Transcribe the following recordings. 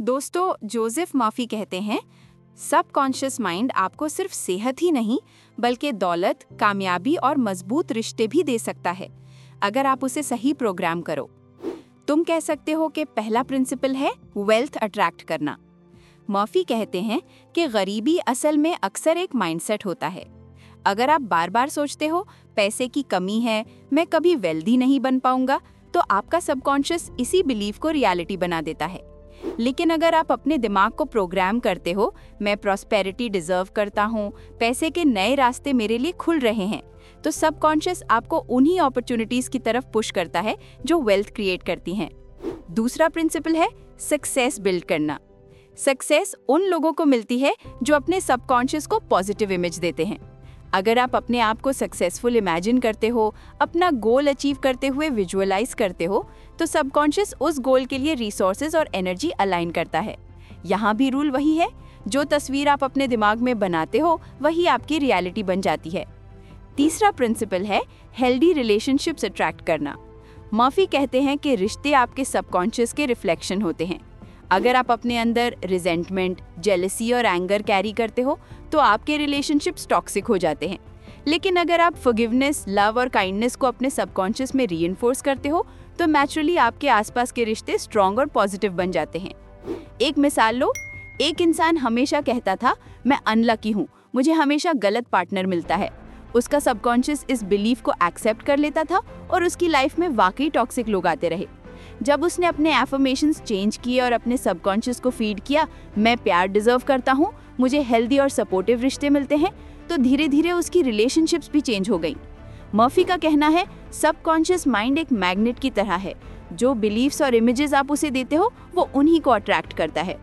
दोस्तों, जोसेफ माफ़ी कहते हैं, सबकॉन्शियस माइंड आपको सिर्फ़ सेहत ही नहीं, बल्कि दौलत, कामयाबी और मज़बूत रिश्ते भी दे सकता है, अगर आप उसे सही प्रोग्राम करो। तुम कह सकते हो कि पहला प्रिंसिपल है वेल्थ अट्रैक्ट करना। मॉफी कहते हैं कि गरीबी असल में अक्सर एक माइंडसेट होता है। अगर आप बार बार सोचते हो, पैसे की कमी है, मैं कभी वेल्दी नहीं बन पाऊँगा तो आपका सबकॉन्शियस इसी बिलीफ को रियलिटी बना देता है। लेकिन अगर आप अपने दिमाग को प्रोग्राम करते हो, मैं प्रॉस्पेरिटी डिजर्व करता हूँ, पैसे के नए रास्ते मेरे लिए खुल रहे हैं तो सबकॉन्शियस आपको उन्हीं अपॉर्चुनिटीज़ की तरफ़ पुश करता है जो वेल्थ क्रिएट करती हैं। दूसरा प्रिंसिपल है सक्सेस बिल्ड करना। सक्सेस उन लोगों को मिलती है जो अपने सबकॉन्शियस को पॉजिटिव इमेज देते हैं। अगर आप अपने आप को सक्सेसफुल इमेजिन करते हो, अपना गोल अचीव करते हुए विजुअलाइज करते हो तो सबकॉन्शियस उस गोल के लिए रिसोर्सेज और एनर्जी अलाइन करता है। यहाँ भी रूल वही है, जो तस्वीर आप अपने दिमाग में बनाते हो, वही आपकी रियलिटी बन जाती है। तीसरा प्रिंसिपल है हेल्दी रिलेशनशिप्स अट्रैक्ट करना। माफ़ी कहते हैं कि रिश्ते आपके सबकॉन्शियस के रिफ्लेक्शन होते हैं। अगर आप अपने अंदर रिजेंटमेंट जेलसी और एंगर कैरी करते हो तो आपके रिलेशनशिप्स टॉक्सिक हो जाते हैं। लेकिन अगर आप फॉरगिवनेस लव और काइंडनेस को अपने सबकॉन्शियस में री करते हो तो नेचुरली आपके आसपास के रिश्ते स्ट्रॉन्ग और पॉजिटिव बन जाते हैं। एक मिसाल लो, एक इंसान हमेशा कहता था, मैं अनलकी हूँ, मुझे हमेशा गलत पार्टनर मिलता है। उसका सबकॉन्शियस इस बिलीफ को एक्सेप्ट कर लेता था और उसकी लाइफ में वाकई टॉक्सिक लोग आते रहे। जब उसने अपने एफर्मेशन चेंज किए और अपने सबकॉन्शियस को फ़ीड किया, मैं प्यार डिजर्व करता हूँ, मुझे हेल्दी और सपोर्टिव रिश्ते मिलते हैं तो धीरे धीरे उसकी रिलेशनशिप्स भी चेंज हो गई। मर्फी का कहना है सबकॉन्शियस माइंड एक मैग्नेट की तरह है। जो बिलीव्स और इमेजेस आप उसे देते हो, वो उन्हीं को अट्रैक्ट करता है।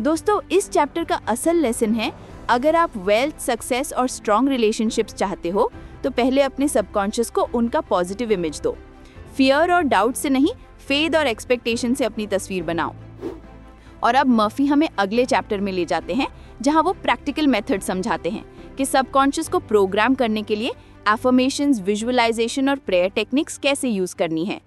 दोस्तों, इस चैप्टर का असल लेसन है, अगर आप वेल्थ सक्सेस और स्ट्रॉन्ग रिलेशनशिप्स चाहते हो तो पहले अपने सबकॉन्शियस को उनका पॉजिटिव इमेज दो। फियर और डाउट से नहीं फेद और एक्सपेक्टेशन से अपनी तस्वीर बनाओ। और अब मर्फी हमें अगले चैप्टर में ले जाते हैं, जहाँ वो प्रैक्टिकल मेथड समझाते हैं कि सबकॉन्शियस को प्रोग्राम करने के लिए एफर्मेशन विजुअलाइजेशन और प्रेयर टेक्निक्स कैसे यूज़ करनी है।